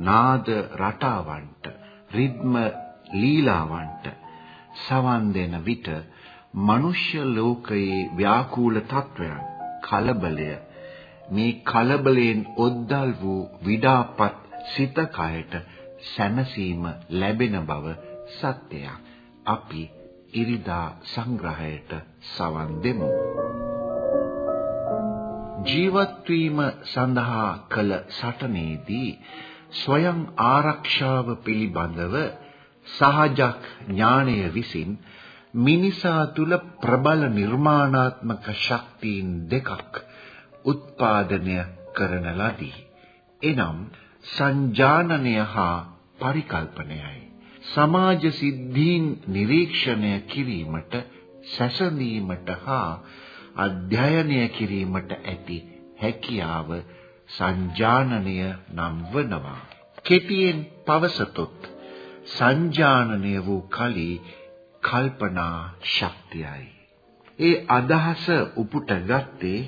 නාද රටාවන්ට රිද්ම ලීලාවන්ට සවන් දෙන විට මනුෂ්‍ය ලෝකයේ ව්‍යාකූල තත්වයන් කලබලය මේ කලබලයෙන් ඔද්දල් වූ විඩාපත් සිත කයට සැනසීම ලැබෙන බව සත්‍යයක්. අපි ඉරිදා සංග්‍රහයට සවන් දෙමු. ජීවත් වීම සඳහා කළ සටනේදී ස්වයං ආරක්ෂාව පිළිබඳව සහජක් ඥාණය විසින් මිනිසා තුල ප්‍රබල නිර්මාණාත්මක ශක්තියින් දෙකක් උත්පාදනය කරන ලදී. එනම් සංජානනය හා පරිකල්පනයයි. සමාජ සිද්ධීන් නිරීක්ෂණය කිරීමට සැසඳීමට හා අධ්‍යයනය කිරීමට ඇති හැකියාව සංජානනය නම් වනවා. කෙටියෙන් පවසතොත් සංජානනය වූ කලී කල්පනා ශක්තියයි. ඒ අදහස උපුට ගත්තේ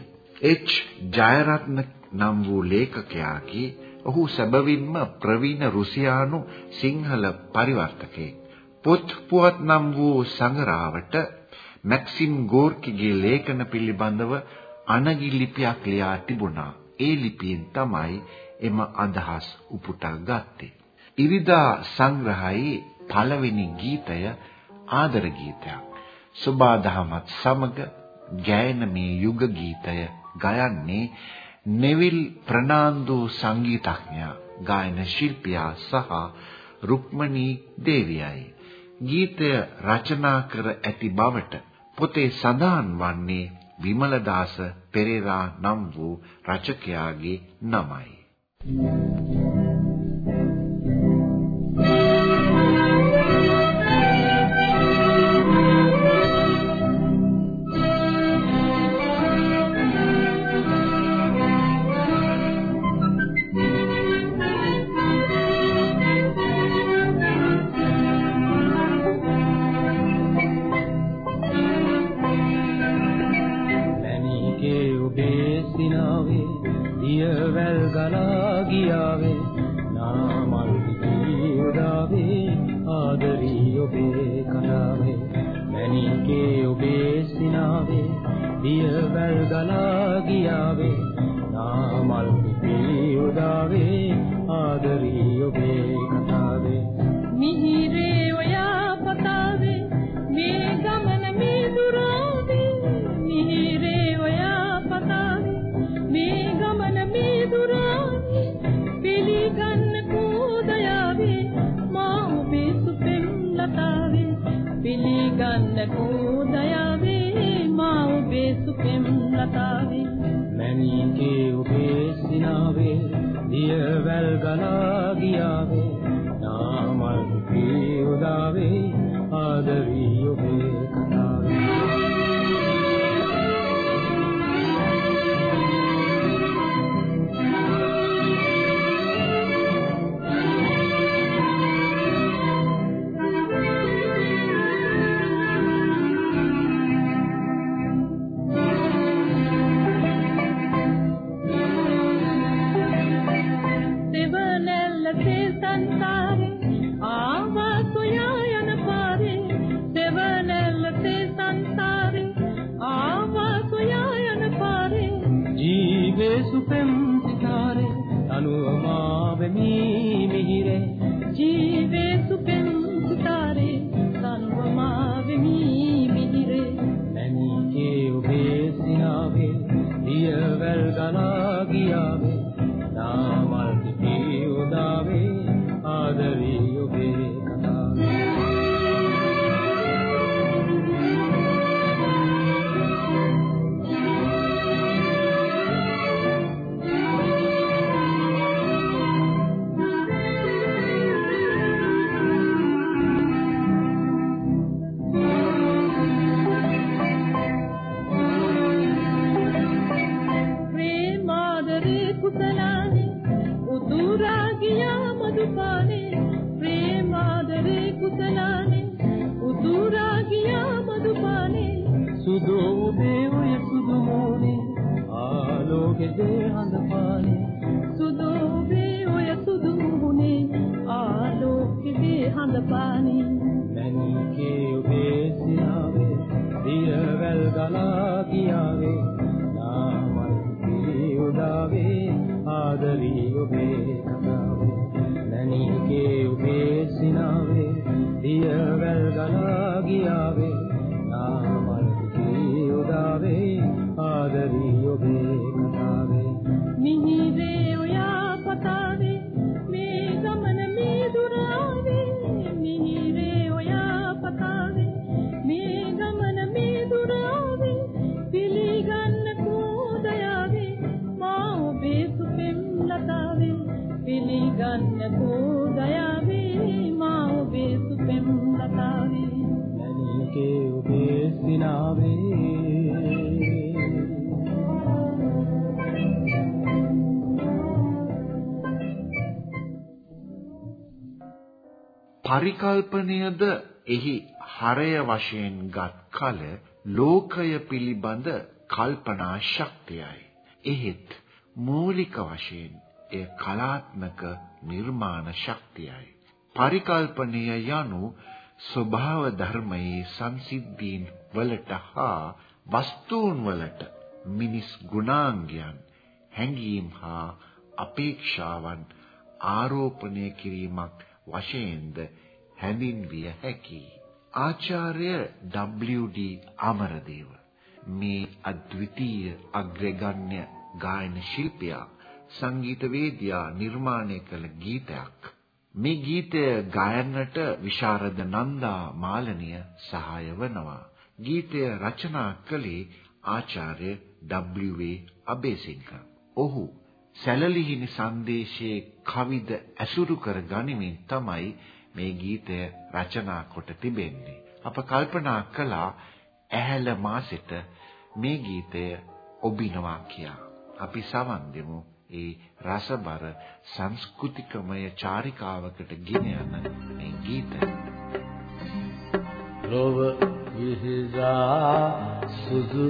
එච් ජයරත්න නම් වූ ලේඛකයාගේ ඔහු සැබවින්ම ප්‍රවීණ රුසියානු සිංහල පරිවර්තකයෙක්. පොත් පුවත් නම් වූ සංගරාවට මැක්සිම් ගෝර්කිගේ ලේඛන පිළිබඳව අනගි ලිපියක් ලියා තිබුණා. ඒ ලිපියෙන් තමයි එම අදහස් උපුටා ගත්තේ. ඉරිදා සංග්‍රහයේ පළවෙනි ගීතය ආදර ගීතයක්. සුබාදහමත් සමග ගෑන මේ යුග ගීතය ගයන්නේ නෙවිල් ප්‍රනාන්දු සංගීතඥයා ගායන ශිල්පියා සහ රුක්මනී දේවියයි. ගීතය රචනා කර ඇති බවට පොතේ සඳහන් වන්නේ විමලදාස පෙරේරා නම් වූ රචකයාගේ නමයි. Thank you. ගලා ගියාවේ නාමල් කීරාවේ ආදරී ඔබේ කනාවේ මැණිකේ ඔබේ සිනාවේ දියවැල් ගලා වූ දයාවේ මා ඔබේ සුපෙම් ලතාවේ. මැනීකේ ඔබේ සිනාවේ දියවැල් ගලා ගියාවේ. දියවැල් ගලා ගියාවේ උදාවේ ආදරී ඔබේ පරිකල්පනයද එහි හරය වශයෙන්ගත් කල ලෝකය පිළිබඳ කල්පනා ශක්තියයි. එහෙත් මූලික වශයෙන් එය කලාත්මක නිර්මාණ ශක්තියයි. පරිකල්පනය යනු ස්වභාව ධර්මයේ සංසිද්ධීන් වලට හා වස්තුන් වලට මිනිස් ගුණාංගයන් හැඟීම් හා අපේක්ෂාවන් ආරෝපණය කිරීමක් වශයෙන්ද හැඳින්විය හැකියි. ආචාර්ය W.D. අමරදේව මේ අද්විතීය අග්‍රගණ්‍ය ගායන ශිල්පියා සංගීතවේදියා නිර්මාණය කළ ගීතයක්. මේ ගීතය ගායන්නට විශාරද නන්දා මාලනිය සහාය වනවා. ගීතය රචනා කළේ ආචාර්ය W.A. අබේසිංහ. ඔහු සැලලිහිණි සංදේශයේ කවිද ඇසුරු කර ගනිමින් තමයි මේ ගීතය රචනා කොට තිබෙන්නේ. අප කල්පනා කළා ඇහැල මාසෙට මේ ගීතය ඔබිනවා කියා. අපි සවන් දෙමු ඒ රසබර සංස්කෘතිකමය චාරිකාවකට ගෙන යන මේ ගීතය. ලොව විහිදා සුදු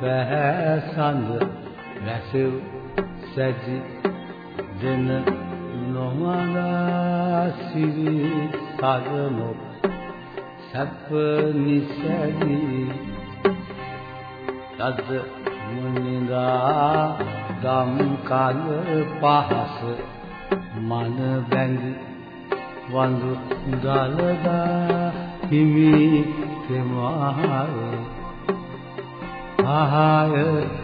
පැහැසඳ වැසෙව් සැජි දෙන නොමලා සිරි සගමොක් සැප නිසැදි තද මුනිදා ගම් කල පහස මන බැඳි වඳු ගලදා හිමි තෙමාර ආහාය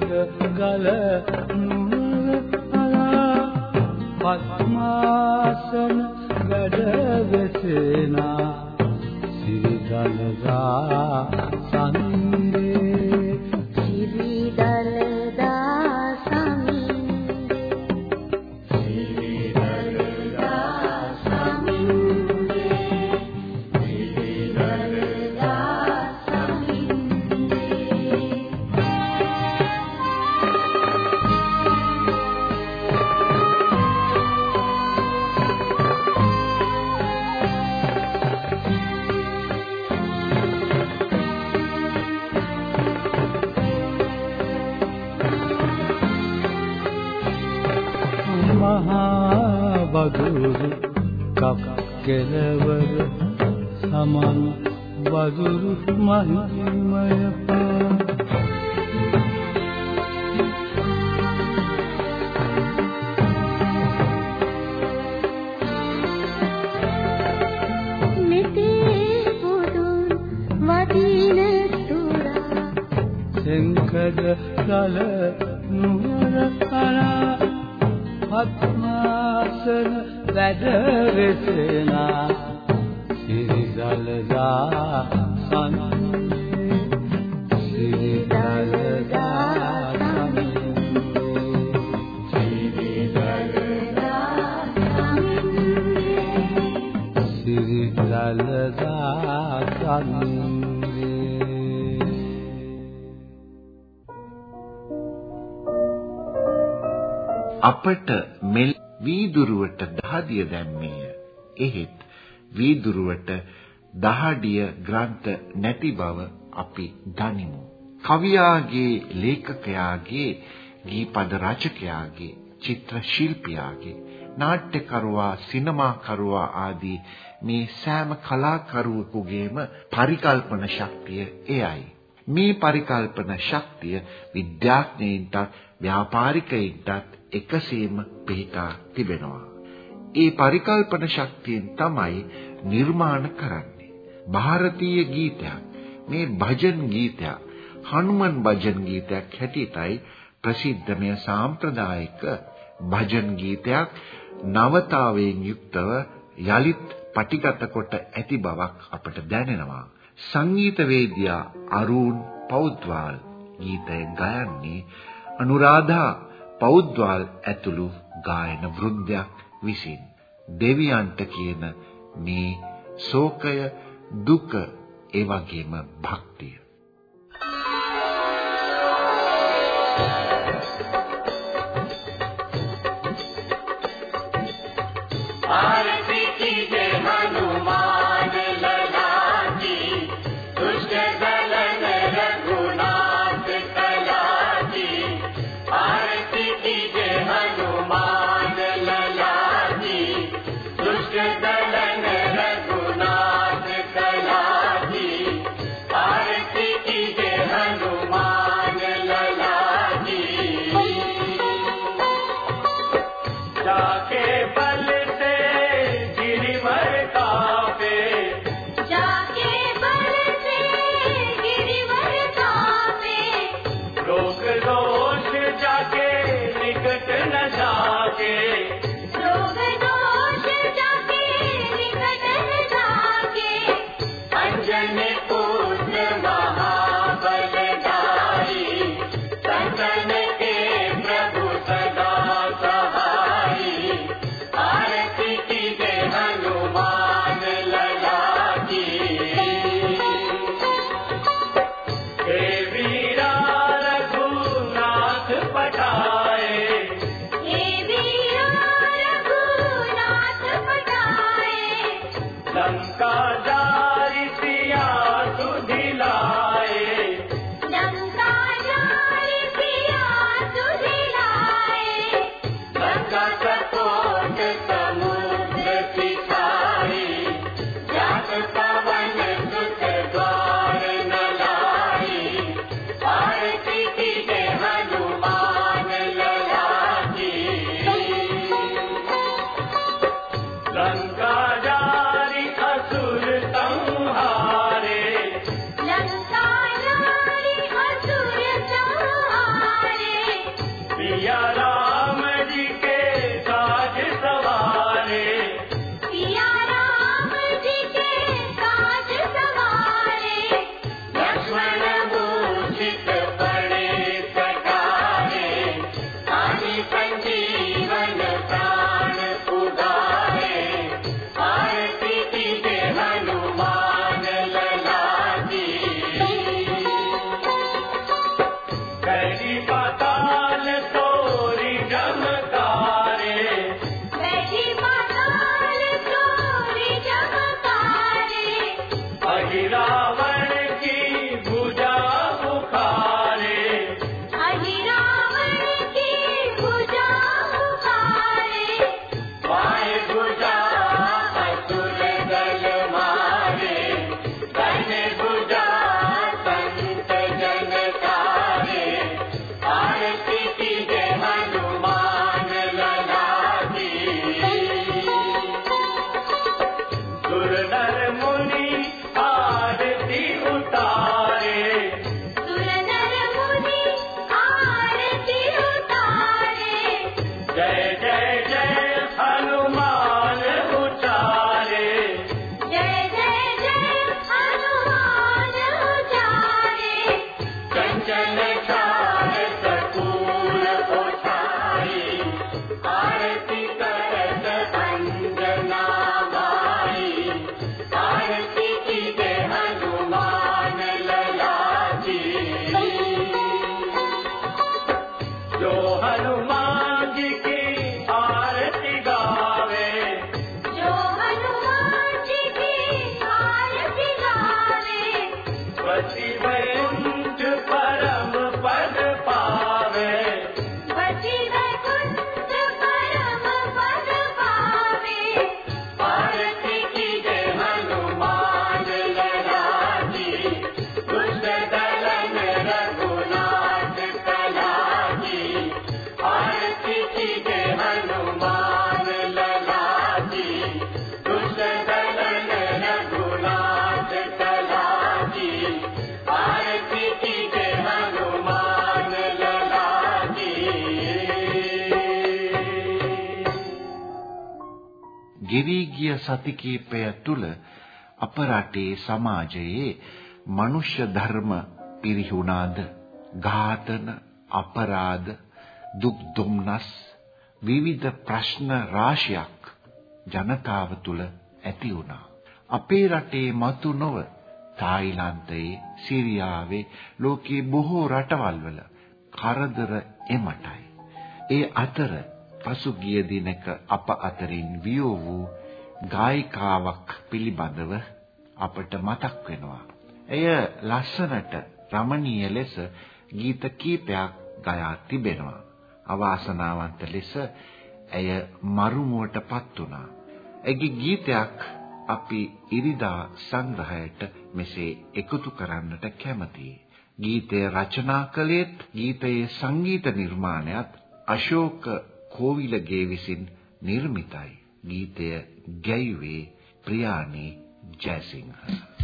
ගිලක ගල නුවර අලා පස්මාසන වැඩ වදුරු කප් කෙලවර සමන් වදුරු මහිමය අපට මෙල් වීදුරුවට දහදිය දැම්මේය. එහෙත් වීදුරුවට දහඩිය ග්‍රන්ථ නැති බව අපි දනිමු. කවියාගේ ලේඛකයාගේ ගීපද රචකයාගේ චිත්‍ර ශිල්පියාගේ නාට්‍යකරුවා සිනමාකරුවා ආදී මේ සෑම කලාකරුවෙකුගේම පරිකල්පන ශක්තිය එයයි. මේ පරිකල්පන ශක්තිය විද්‍යාඥයින්ටත් ව්‍යාපාරිකයින්ටත් එකසේම පිහිටා තිබෙනවා. ඒ පරිකල්පන ශක්තියෙන් තමයි නිර්මාණ කරන්නේ. ಭಾರತೀಯ ගීතයක් මේ භජන් ගීතයක් හනුමන් භජන් ගීතයක් හැටියටයි ප්‍රසිද්ධමය සාම්ප්‍රදායික භජන් ගීතයක් නවතාවයෙන් යුක්තව යලිත් පටිගත කොට ඇති බවක් අපට දැනෙනවා. සංගීතවේදියා අරුන් පෞද්වාල් ගීතය ගයන්නේ අනුරාධා පෞද්වාල් ඇතුළු ගායන වෘන්දයක් විසින් දෙවියන්ට කියන මේ ශෝකය දුක ඒ වගේම භක්තිය. ගෙවි ගිය සති කිහිපය තුල අප රටේ සමාජයේ මනුෂ්‍ය ධර්ම පිරිහුණාද ඝාතන අපරාධ දුක් දුම්නස් විවිධ ප්‍රශ්න රාශියක් ජනතාව තුල ඇති වුණා අපේ රටේ මතු නොව තායිලන්තයේ සිරියාවේ ලෝකයේ බොහෝ රටවල් වල කරදර එමටයි ඒ අතර පසුගිය දිනක අප අතරින් වියෝ වූ ගායිකාවක් පිළිබඳව අපට මතක් වෙනවා. එය ලස්සනට රමණීය ලෙස ගීත කීපයක් ගයා තිබෙනවා. අවාසනාවන්ත ලෙස ඇය මරුමුවටපත් වුණා. ඇගේ ගීතයක් අපි ඉරිදා සංග්‍රහයට මෙසේ එකතු කරන්නට කැමතියි. ගීතය රචනා කළේත් ගීතයේ සංගීත නිර්මාණයත් අශෝක කෝවිලගේ විසින් නිර්මිතයි. ගීතය ගැයුවේ ප්‍රියානි ජයසිංහ.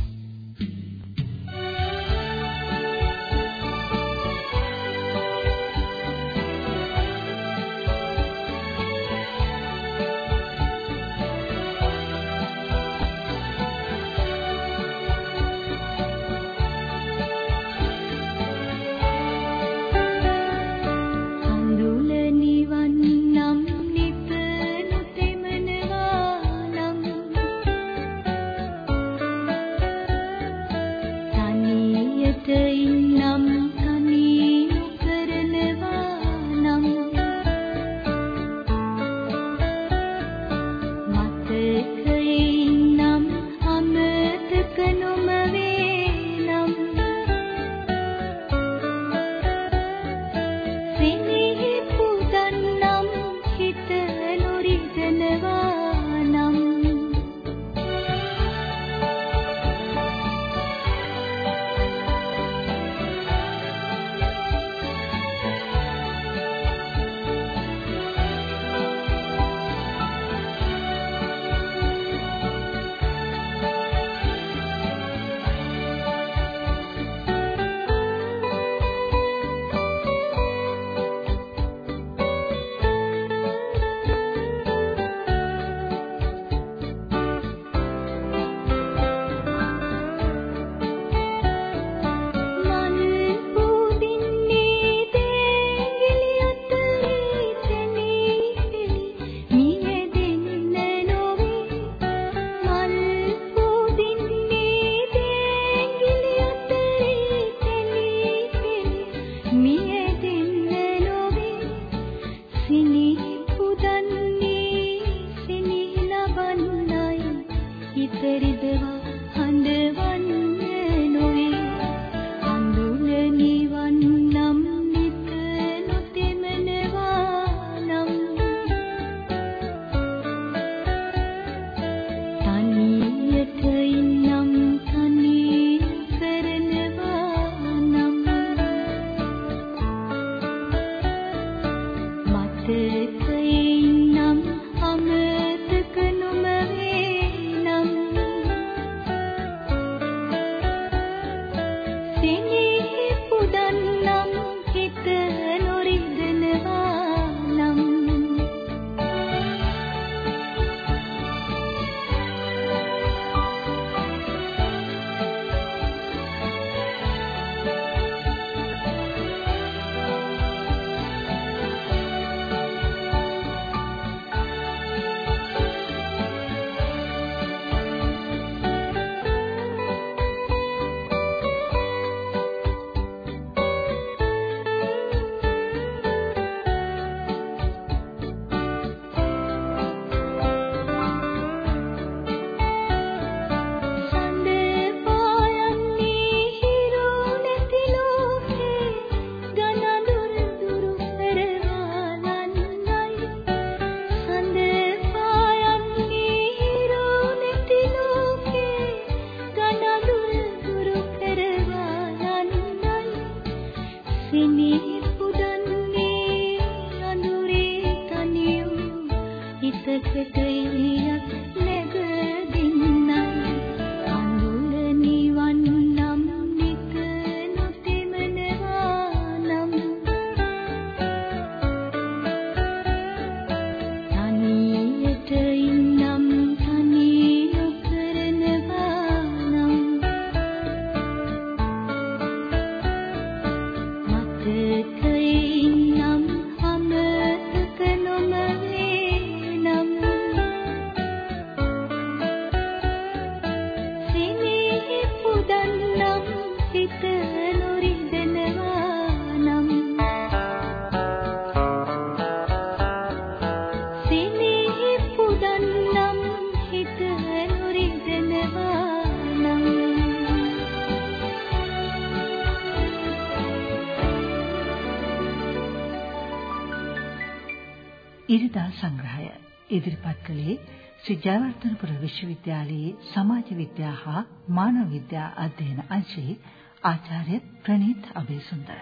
ඉරිදා සංග්‍රහය ඉදිරිපත් කළේ ශ්‍රී ජයවර්ධනපුර විශ්වවිද්‍යාලයේ සමාජ විද්‍යා හා මානව විද්‍යා අධ්‍යයන අංශයේ ආචාර්ය ප්‍රනීත් අබේසුන්දර.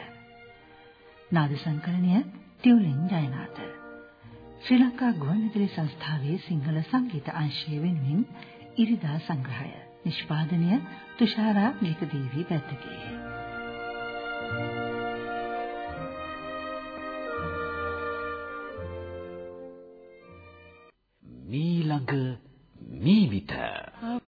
නාද සංකලනය ටියුලින් ජයනාථ. ශ්‍රී ලංකා ගුවන්විදුලි සංස්ථාවේ සිංහල සංගීත අංශය වෙනුවෙන් ඉරිදා සංග්‍රහය. නිෂ්පාදනය තුෂාරා මේකදේවි පැත්තකේ. මීළඟ මීවිත